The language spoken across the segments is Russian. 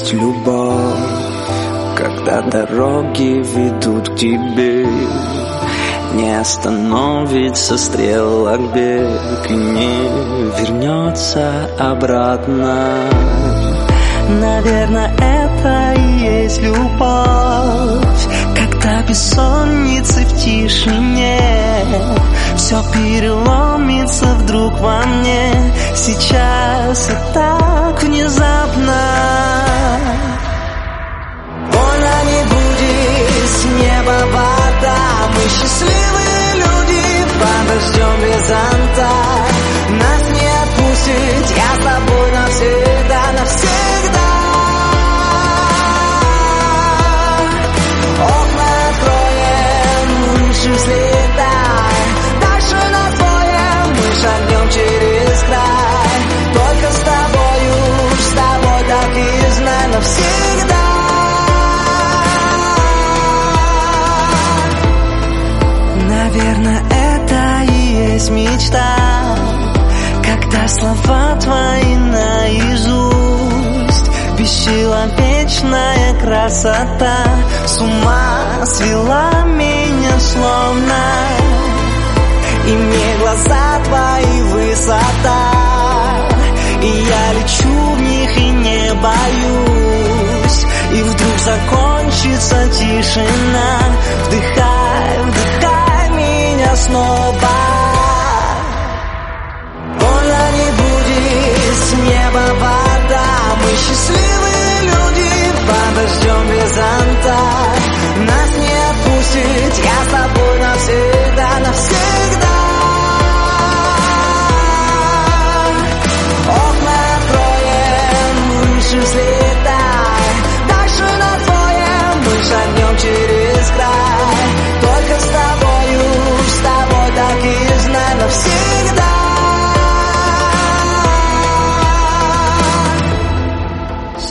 есть любовь, когда дороги ведут к тебе. Не остановится стрелок бег и не вернется обратно. Наверное, это и есть любовь Когда бессонницы в тишине Все переломится вдруг во мне Сейчас и так Дальше на твоем мы через край Только с тобою, с тобой так и знай навсегда Наверное, это и есть мечта Когда слова твои наизусть. Бесчеловечная красота С ума свела словно И мне глаза твои высота. И я лечу в них и не боюсь. И вдруг закончится тишина. Вдыхай, вдыхай меня снова. Больно не будет с неба вода. Мы счастливые люди Подождем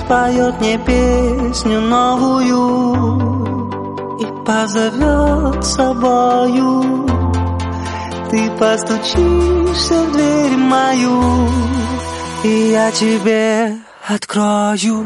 Споет мне песню новую И позовет собою Ты постучишься в дверь мою И я тебе открою